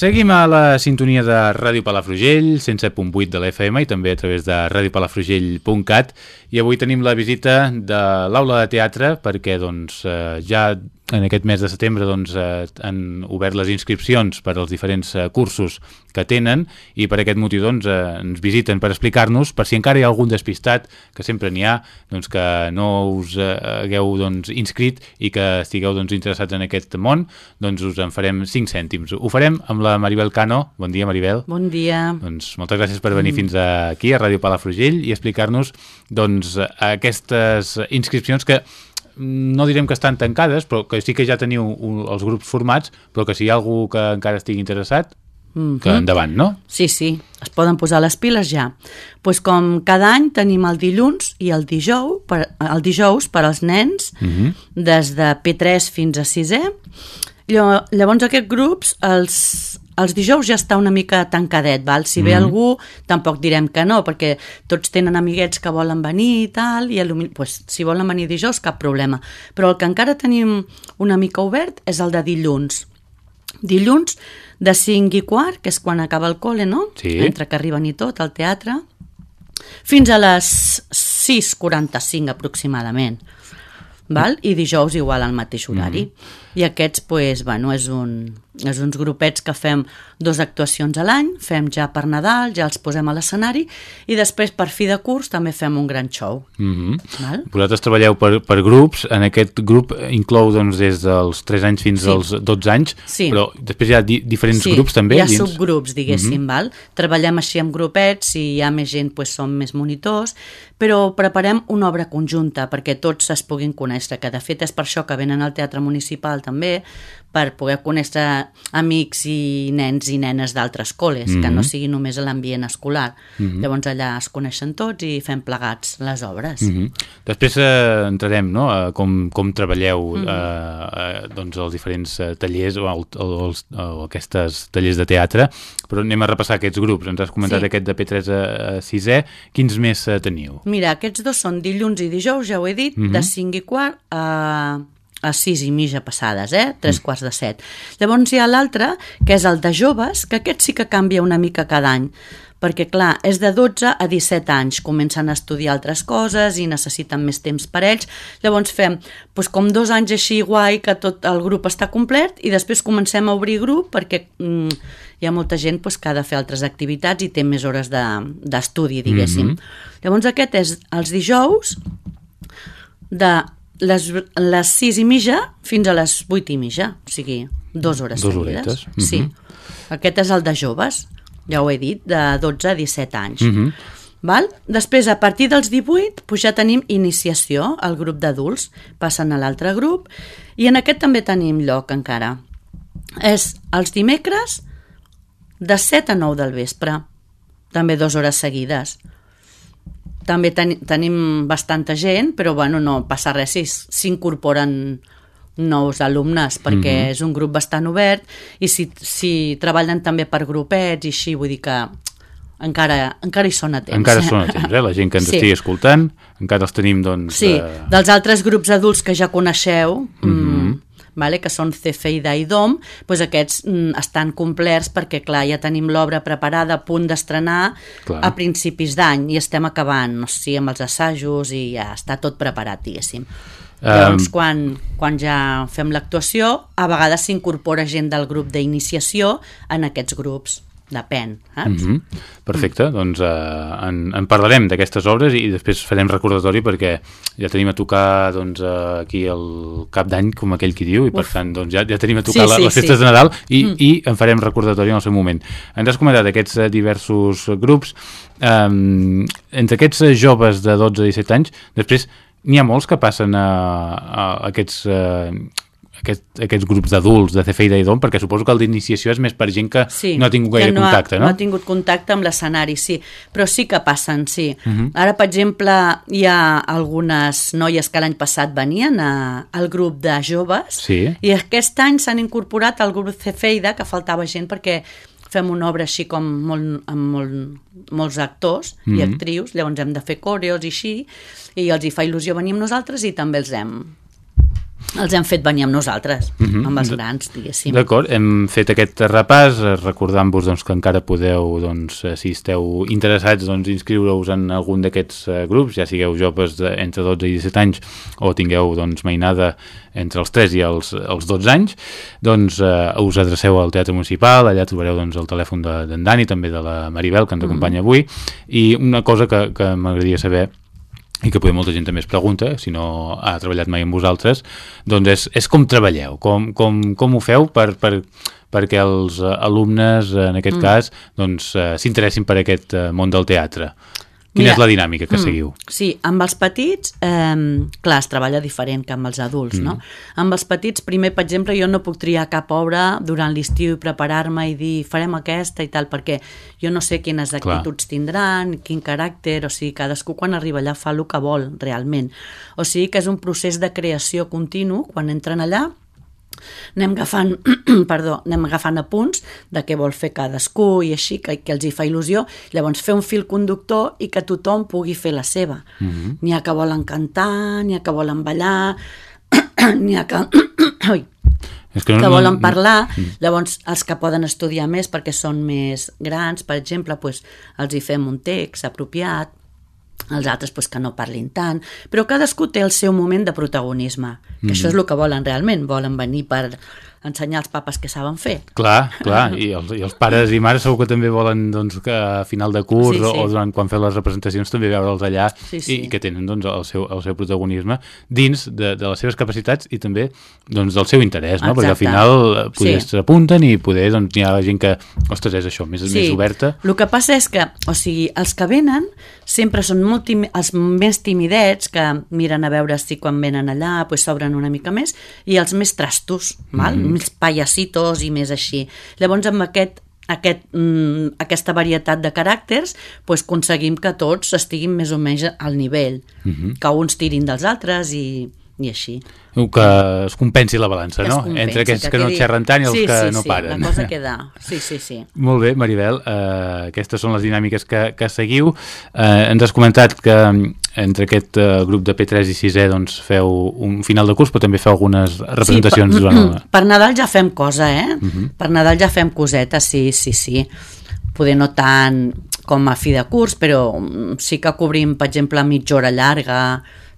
Seguim a la sintonia de Ràdio Palafrugell, 107.8 de l'FM i també a través de radiopalafrugell.cat i avui tenim la visita de l'aula de teatre perquè doncs, eh, ja en aquest mes de setembre doncs, eh, han obert les inscripcions per als diferents eh, cursos que tenen i per aquest motiu doncs, eh, ens visiten per explicar-nos, per si encara hi ha algun despistat, que sempre n'hi ha, doncs, que no us eh, hagueu doncs, inscrit i que estigueu doncs, interessats en aquest món, doncs us en farem 5 cèntims. Ho farem amb la Maribel Cano. Bon dia, Maribel. Bon dia. Doncs moltes gràcies per venir mm. fins aquí, a Ràdio Palafrugell, i explicar-nos doncs, aquestes inscripcions que no direm que estan tancades, però que sí que ja teniu un, els grups formats, però que si hi ha algú que encara estigui interessat, mm -hmm. que endavant, no? Sí, sí, es poden posar les piles ja. pues com cada any tenim el dilluns i el dijous per, el dijous per als nens, mm -hmm. des de P3 fins a 6è, Llavors aquests grups els, els dijous ja està una mica tancadet, val? si ve mm. algú tampoc direm que no, perquè tots tenen amiguets que volen venir i tal, i pues, si volen venir dijous cap problema. Però el que encara tenim una mica obert és el de dilluns. Dilluns de 5 i quart, que és quan acaba el col·le, no? Sí. Entre que arriben i tot, al teatre, fins a les 6.45 aproximadament. Val? I dijous igual al mateix horari. Mm I aquests, pues, bueno, és un, és uns grupets que fem dues actuacions a l'any, fem ja per Nadal, ja els posem a l'escenari, i després per fi de curs també fem un gran show. Mm -hmm. Val? Vosaltres treballeu per, per grups, en aquest grup inclou doncs, des dels 3 anys fins sí. als 12 anys, sí. però després hi ha di diferents sí, grups també? hi ha dins? subgrups, diguéssim, mm -hmm. val? Treballem així amb grupets, si hi ha més gent pues, som més monitors, però preparem una obra conjunta perquè tots es puguin conèixer, que de fet és per això que venen al Teatre Municipal també, per poder conèixer amics i nens i nenes d'altres col·les, mm -hmm. que no mhm. sigui només l'ambient escolar. Mm -hmm. Llavors allà es coneixen tots i fem plegats les obres. Mm -hmm. Després eh, entrarem no, a com, com treballeu mm -hmm. eh, doncs els diferents eh, tallers o, el, o, els, o aquestes tallers de teatre, però anem a repassar aquests grups. Ens has comentat sí. aquest de P3 a, a 6è. Quins més eh, teniu? Mira, aquests dos són dilluns i dijous, ja ho he dit, mm -hmm. de 5 i quart a a sis i mitja passades, eh? tres mm. quarts de set. Llavors hi ha l'altre, que és el de joves, que aquest sí que canvia una mica cada any, perquè clar, és de 12 a 17 anys, comencen a estudiar altres coses i necessiten més temps per ells, llavors fem doncs, com dos anys així guai que tot el grup està complet i després comencem a obrir grup perquè mm, hi ha molta gent doncs, que ha de fer altres activitats i té més hores d'estudi, de, diguéssim. Mm -hmm. Llavors aquest és els dijous de les, les 6 i mitja fins a les 8 i mitja, o sigui, dues hores Dos seguides. Horetes. Mm -hmm. Sí. Aquest és el de joves, ja ho he dit, de 12 a 17 anys. Mm -hmm. Val? Després, a partir dels 18, doncs ja tenim iniciació, el grup d'adults passen a l'altre grup, i en aquest també tenim lloc encara. És els dimecres de 7 a 9 del vespre, també dues hores seguides també ten tenim bastanta gent, però bueno, no passa res si s'incorporen nous alumnes, perquè mm -hmm. és un grup bastant obert i si, si treballen també per grupets i així, vull dir que encara, encara hi són a temps. Encara són a temps, eh? La gent que ens sí. estigui escoltant, encara els tenim, doncs... Sí, eh... dels altres grups adults que ja coneixeu, mm -hmm vale? que són Cefeida i Dom, doncs aquests mm, estan complerts perquè, clar, ja tenim l'obra preparada a punt d'estrenar a principis d'any i estem acabant, no sé, amb els assajos i ja està tot preparat, diguéssim. Llavors, um... quan, quan ja fem l'actuació, a vegades s'incorpora gent del grup d'iniciació en aquests grups depèn. Eh? Mm -hmm. Perfecte, mm. doncs uh, en, en parlarem d'aquestes obres i després farem recordatori perquè ja tenim a tocar doncs, uh, aquí el cap d'any, com aquell qui diu, i per Uf. tant doncs, ja, ja tenim a tocar sí, la, sí, les festes sí. de Nadal i, mm. i en farem recordatori en el seu moment. Ens has comentat aquests uh, diversos grups, um, entre aquests joves de 12 a 17 anys, després n'hi ha molts que passen a, a aquests... Uh, aquest, aquests grups d'adults de CFI d'Idom, perquè suposo que el d'iniciació és més per gent que sí, no ha tingut gaire no contacte, ha, no? No ha tingut contacte amb l'escenari, sí, però sí que passen, sí. Uh mhm. -huh. Ara, per exemple, hi ha algunes noies que l'any passat venien a, al grup de joves sí. i aquest any s'han incorporat al grup Cefeida, que faltava gent perquè fem una obra així com molt, amb molt, molts actors mm -hmm. i mhm. actrius, llavors hem de fer coreos i així, i els hi fa il·lusió venir amb nosaltres i també els hem els hem fet venir amb nosaltres, mm -hmm. amb els grans, diguéssim. D'acord, hem fet aquest repàs, eh, recordant-vos doncs, que encara podeu, doncs, eh, si esteu interessats, doncs, inscriure-us en algun d'aquests uh, grups, ja sigueu joves entre 12 i 17 anys o tingueu doncs, mainada entre els 3 i els, els 12 anys, doncs uh, us adreceu al Teatre Municipal, allà trobareu doncs, el telèfon d'en de, Dani, també de la Maribel, que ens acompanya mm -hmm. avui, i una cosa que, que m'agradaria saber i que potser molta gent també es pregunta, si no ha treballat mai amb vosaltres, doncs és, és com treballeu, com, com, com ho feu per, per, perquè els alumnes, en aquest mm. cas, doncs eh, s'interessin per aquest eh, món del teatre. Quina Mira, és la dinàmica que mm, seguiu? Sí, amb els petits, eh, clar, es treballa diferent que amb els adults, mm. no? Amb els petits, primer, per exemple, jo no puc triar cap obra durant l'estiu i preparar-me i dir farem aquesta i tal, perquè jo no sé quines actituds clar. tindran, quin caràcter, o sigui, cadascú quan arriba allà fa el que vol, realment. O sigui que és un procés de creació continu, quan entren allà, anem agafant, perdó, anem agafant apunts de què vol fer cadascú i així, que, que els hi fa il·lusió, llavors fer un fil conductor i que tothom pugui fer la seva. Mm -hmm. N'hi ha que volen cantar, n'hi ha que volen ballar, n'hi ha que... Ui, és que, no, que volen parlar, no... Mm. llavors els que poden estudiar més perquè són més grans, per exemple, pues, els hi fem un text apropiat, els altres pues, que no parlin tant, però cadascú té el seu moment de protagonisme, que mm -hmm. això és el que volen realment, volen venir per ensenyar als papes què saben fer. Clar, clar, i els, i els pares i mares segur que també volen doncs, que a final de curs sí, sí. o durant quan feu les representacions també veure'ls allà sí, sí. I, que tenen doncs, el, seu, el seu protagonisme dins de, de les seves capacitats i també doncs, del seu interès, no? perquè al final eh, poder sí. s'apunten i poder doncs, hi ha gent que, ostres, és això, més, sí. més oberta. El que passa és que, o sigui, els que venen sempre són molt timi, els més timidets que miren a veure si quan venen allà pues, s'obren una mica més i els més trastos, val? Mm -hmm més payassitos i més així. Llavors, amb aquest aquest, mm, aquesta varietat de caràcters pues, aconseguim que tots estiguin més o menys al nivell, uh mhm. -huh. que uns tirin dels altres i, i així. Que es compensi la balança, no? Compensi, Entre aquests que, que quedi... no xerren tant i els sí, que sí, no sí, paren. la cosa queda... Sí, sí, sí. Molt bé, Maribel, uh, aquestes són les dinàmiques que, que seguiu. Uh, ens has comentat que entre aquest uh, grup de P3 i 6è doncs, feu un final de curs, però també feu algunes representacions sí, per, durant el... Per Nadal ja fem cosa, eh? Uh mhm. -huh. Per Nadal ja fem cosetes, sí, sí, sí. Poder no tant com a fi de curs, però mm, sí que cobrim, per exemple, mitja hora llarga,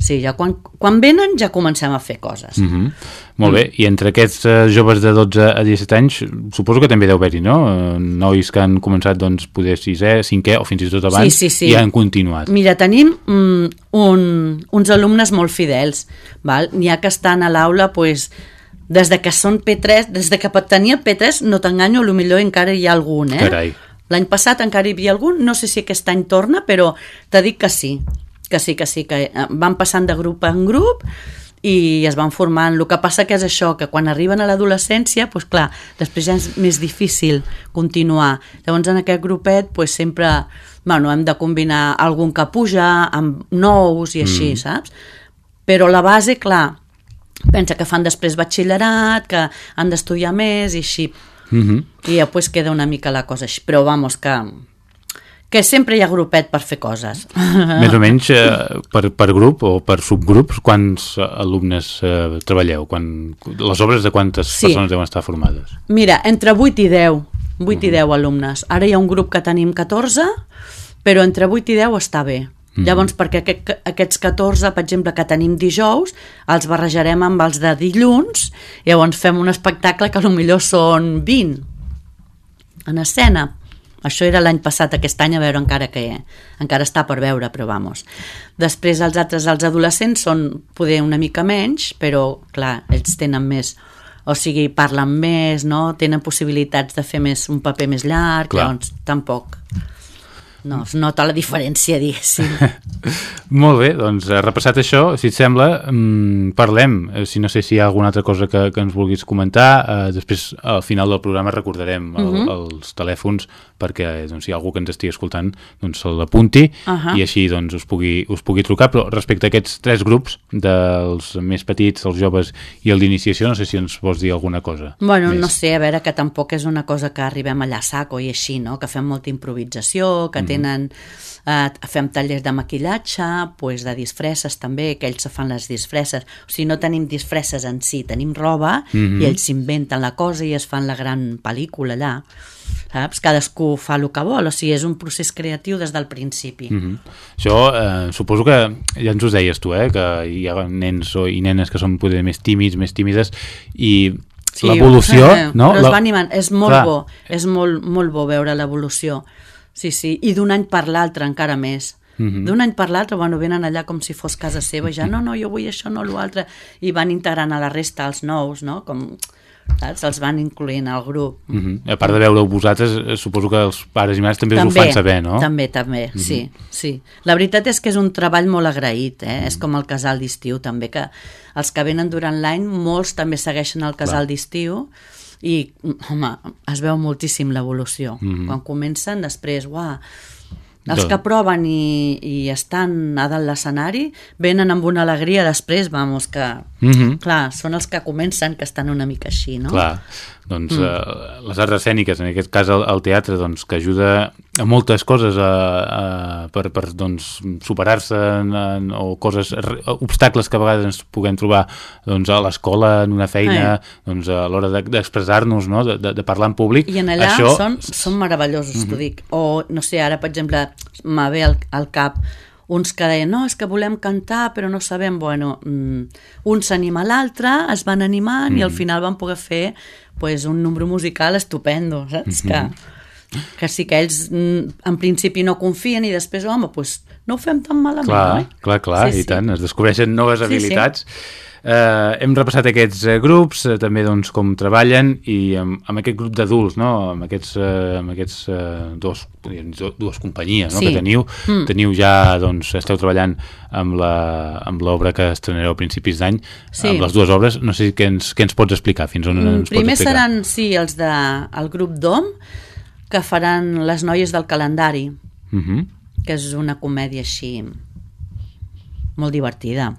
Sí, ja quan, quan venen ja comencem a fer coses. Mm -hmm. Molt bé, i entre aquests uh, joves de 12 a 17 anys, suposo que també deu haver-hi, no? Uh, nois que han començat, doncs, poder sisè, cinquè o fins i tot abans, sí, sí, sí. i han continuat. Mira, tenim mm, un, uns alumnes molt fidels, val? N'hi ha que estan a l'aula, pues, des de que són P3, des de que tenia P3, no t'enganyo, millor encara hi ha algun, eh? Carai. L'any passat encara hi havia algun, no sé si aquest any torna, però t'he dit que sí que sí, que sí, que eh, van passant de grup en grup i es van formant. El que passa que és això, que quan arriben a l'adolescència, doncs clar, després ja és més difícil continuar. Llavors en aquest grupet doncs sempre bueno, hem de combinar algun que puja amb nous i així, mm. saps? Però la base, clar, pensa que fan després batxillerat, que han d'estudiar més i així. Mm -hmm. I ja pues, queda una mica la cosa així. Però vamos, que que sempre hi ha grupet per fer coses. Més o menys eh, per, per grup o per subgrups, quants alumnes eh, treballeu? Quan, les obres de quantes sí. persones deuen estar formades? Mira, entre 8 i 10, 8 uh -huh. i 10 alumnes. Ara hi ha un grup que tenim 14, però entre 8 i 10 està bé. -huh. Llavors, perquè aquest, aquests 14, per exemple, que tenim dijous, els barrejarem amb els de dilluns, i llavors fem un espectacle que millor són 20 en escena això era l'any passat, aquest any, a veure encara que encara està per veure, però vamos. Després els altres, els adolescents, són poder una mica menys, però clar, ells tenen més o sigui, parlen més, no? tenen possibilitats de fer més un paper més llarg, clar. llavors tampoc no es nota la diferència, diguéssim. Molt bé, doncs eh, repassat això, si et sembla, mmm, parlem, eh, si no sé si hi ha alguna altra cosa que, que ens vulguis comentar, eh, després al final del programa recordarem el, uh mhm. -huh. els telèfons perquè doncs, si hi ha algú que ens estigui escoltant doncs se l'apunti uh -huh. i així doncs, us, pugui, us pugui trucar, però respecte a aquests tres grups dels més petits, els joves i el d'iniciació, no sé si ens vols dir alguna cosa. Bueno, més. no sé, a veure, que tampoc és una cosa que arribem allà a saco i així, no? que fem molta improvisació, que mm tenen eh, fem tallers de maquillatge, pues, de disfresses també, que ells se fan les disfresses. O sigui, no tenim disfresses en si, tenim roba mm -hmm. i ells s'inventen la cosa i es fan la gran pel·lícula allà. Saps? Cadascú fa el que vol, o sigui, és un procés creatiu des del principi. Mm -hmm. Això, eh, suposo que ja ens ho deies tu, eh, que hi ha nens o, i nenes que són poder més tímids, més tímides, i sí, l'evolució... Eh, no? Però es va animant, és molt Clar. bo, és molt, molt bo veure l'evolució. Sí, sí, i d'un any per l'altre encara més. Mm -hmm. D'un any per l'altre, bueno, venen allà com si fos casa seva, ja no, no, jo vull això, no l'altre, i van integrant a la resta els nous, no? Com, saps? Els van incloent al grup. Mm -hmm. A part de veure vosaltres, eh, suposo que els pares i mares també, també us ho fan saber, no? També, també, mm -hmm. sí, sí. La veritat és que és un treball molt agraït, eh? Mm -hmm. És com el casal d'estiu, també, que els que venen durant l'any, molts també segueixen el casal d'estiu, i, home, es veu moltíssim l'evolució. Mm -hmm. Quan comencen, després, uah, els doncs. que proven i, i estan a dalt l'escenari venen amb una alegria després, vamos, que, mm -hmm. clar, són els que comencen que estan una mica així, no? Clar, doncs mm. eh, les arts escèniques, en aquest cas el, el teatre, doncs, que ajuda a moltes coses a, a, per, per doncs, superar-se o coses, obstacles que a vegades ens puguem trobar doncs, a l'escola, en una feina, Ai. doncs, a l'hora d'expressar-nos, no? de, de, de parlar en públic. I en allà Això... són, són meravellosos, mm -hmm. t'ho dic. O, no sé, ara, per exemple, me ve al, al cap uns que deien, no, és que volem cantar però no sabem, bueno, mm, un s'anima l'altre, es van animant mm. i al mm. final van poder fer pues, un número musical estupendo, saps? Mm -hmm. que, que sí que ells mm, en principi no confien i després, home, pues, no ho fem tan malament, clar, oi? Clar, clar, sí, i sí. tant, es descobreixen noves sí, habilitats sí Eh, hem repassat aquests eh, grups, eh, també doncs, com treballen i amb, amb aquest grup d'adults, no? amb aquests, eh, amb aquests eh, dos, dues companyies no? sí. que teniu, mm. teniu ja, doncs, esteu treballant amb l'obra que estrenareu a principis d'any, sí. amb les dues obres, no sé què ens, què ens pots explicar, fins on mm, ens Primer pots explicar? seran, sí, els del de, el grup DOM, que faran les noies del calendari, mm -hmm. que és una comèdia així molt divertida.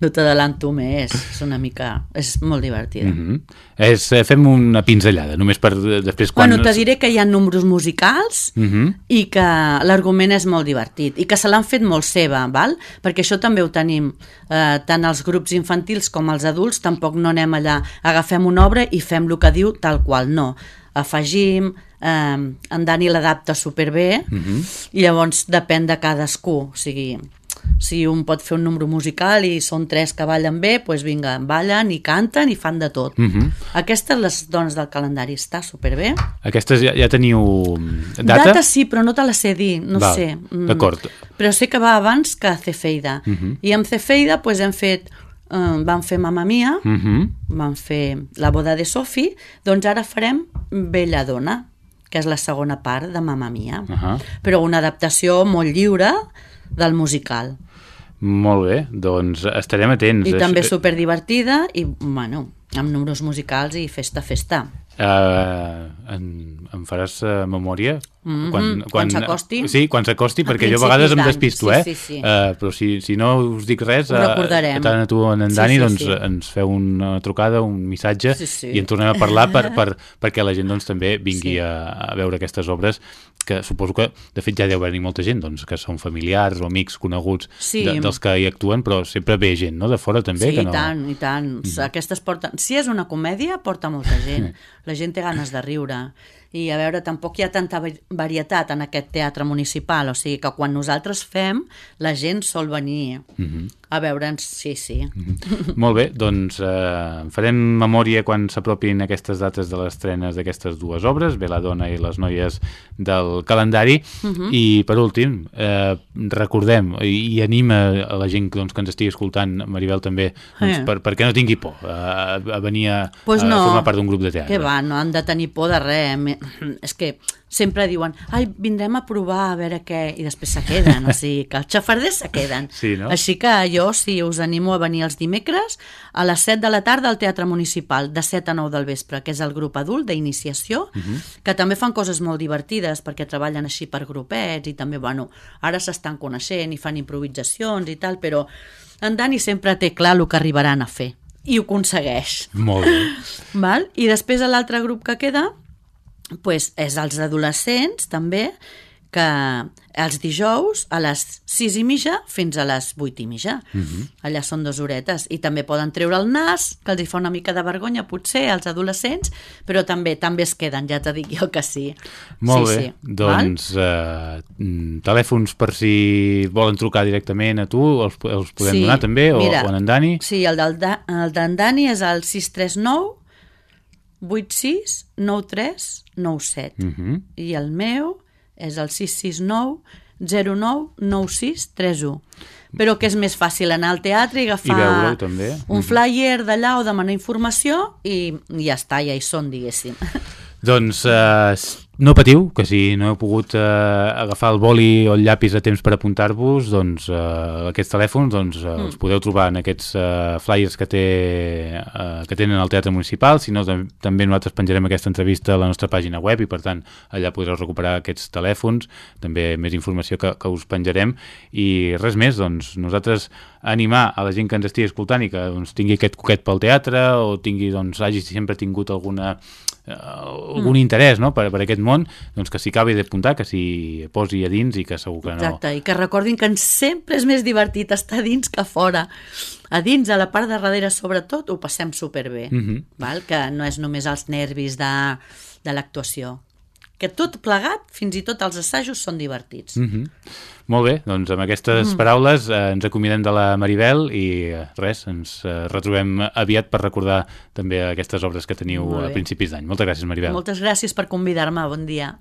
no t'adalanto més, és una mica... és molt divertida. Mm -hmm. és, eh, fem una pinzellada, només per eh, després... Quan... Bueno, te diré que hi ha números musicals mm -hmm. i que l'argument és molt divertit i que se l'han fet molt seva, val? perquè això també ho tenim, eh, tant els grups infantils com els adults, tampoc no anem allà, agafem una obra i fem el que diu tal qual, no afegim, eh, en Dani l'adapta superbé mm -hmm. i llavors depèn de cadascú, o sigui, si un pot fer un número musical i són tres que ballen bé, doncs vinga, ballen i canten i fan de tot. Uh mhm. -huh. Aquestes, les dones del calendari, està superbé. Aquestes ja, ja teniu data? Data sí, però no te la sé dir, no Val. sé. Mm. D'acord. Però sé que va abans que Cefeida. Uh mhm. -huh. I amb Cefeida doncs, hem fet eh, van fer Mamma Mia, uh mhm. -huh. van fer La boda de Sofi, doncs ara farem Bella Dona, que és la segona part de Mamma Mia. Uh -huh. Però una adaptació molt lliure del musical. Molt bé, doncs estarem atents. I també superdivertida i, bueno, amb números musicals i festa, festa. Uh, en, em faràs uh, memòria? Mm -hmm. quan quan, quan s'acosti? Sí, quan s'acosti, perquè jo a vegades em despisto, eh? Sí, sí, sí. Uh, però si, si no us dic res, uh, tant a tu o en Dani, sí, sí, doncs sí. ens feu una trucada, un missatge, sí, sí. i en tornem a parlar per, per, perquè la gent doncs, també vingui sí. a, a veure aquestes obres que suposo que, de fet, ja deu haver-hi molta gent, doncs, que són familiars o amics coneguts sí. de, dels que hi actuen, però sempre ve gent, no?, de fora també. Sí, que no... i tant, i tant. Mm. Aquestes porten... Si és una comèdia, porta molta gent. La gent té ganes de riure i a veure, tampoc hi ha tanta varietat en aquest teatre municipal, o sigui que quan nosaltres fem, la gent sol venir mm -hmm. a veure'ns, sí, sí. Mm -hmm. Molt bé, doncs eh, farem memòria quan s'apropin aquestes dates de les estrenes d'aquestes dues obres, Bé la dona i les noies del calendari, mm -hmm. i per últim, eh, recordem i, i anima a la gent doncs, que ens estigui escoltant, Maribel també, doncs, eh. per, perquè no tingui por a, a venir a, pues no, a formar part d'un grup de teatre. Que va, no han de tenir por de res, és que sempre diuen, ai, vindrem a provar a veure què, i després se queden, o sigui, que els xafarders se queden. Sí, no? Així que jo sí us animo a venir els dimecres a les 7 de la tarda al Teatre Municipal, de 7 a 9 del vespre, que és el grup adult d'iniciació, uh mhm. -huh. que també fan coses molt divertides perquè treballen així per grupets i també, bueno, ara s'estan coneixent i fan improvisacions i tal, però en Dani sempre té clar el que arribaran a fer i ho aconsegueix. Molt bé. Val? I després l'altre grup que queda pues, és els adolescents també, que els dijous a les 6 i mitja fins a les 8 i mitja. Uh Mhm. -huh. Allà són dues horetes. I també poden treure el nas, que els hi fa una mica de vergonya, potser, als adolescents, però també també es queden, ja t'ho dic jo que sí. Molt sí, bé, sí. doncs eh, mm, telèfons per si volen trucar directament a tu, els, els podem Sí, donar també, o, mira, o en Dani? Sí, el d'en Dani és el 639 86 93 97 Uh -huh. i el meu és el 669 09 96 31 però que és més fàcil anar al teatre i agafar I veure-ho, també. un Mhm. flyer d'allà o demanar informació i ja està, ja hi són, diguéssim. Doncs eh, no patiu, que si no heu pogut eh, agafar el boli o el llapis a temps per apuntar-vos, doncs eh, aquests telèfons doncs, eh, els podeu trobar en aquests eh, flyers que, té, eh, que tenen al Teatre Municipal, si no tam també nosaltres penjarem aquesta entrevista a la nostra pàgina web i per tant allà podreu recuperar aquests telèfons, també més informació que, que us penjarem. I res més, doncs nosaltres animar a la gent que ens estigui escoltant i que doncs, tingui aquest coquet pel teatre o tingui, doncs, hagi sempre tingut alguna eh, algun mm. interès no? per, per aquest món, doncs que s'hi acabi d'apuntar, que s'hi posi a dins i que segur que no... Exacte, i que recordin que sempre és més divertit estar dins que fora. A dins, a la part de darrere, sobretot, ho passem superbé, mm. -hmm. val? que no és només els nervis de, de l'actuació. Que tot plegat, fins i tot els assajos, són divertits. Mm. Mm -hmm. Molt bé, doncs amb aquestes mm. paraules eh, ens acomiadem de la Maribel i eh, res, ens eh, retrobem aviat per recordar també aquestes obres que teniu a principis d'any. Moltes gràcies, Maribel. Moltes gràcies per convidar-me, bon dia.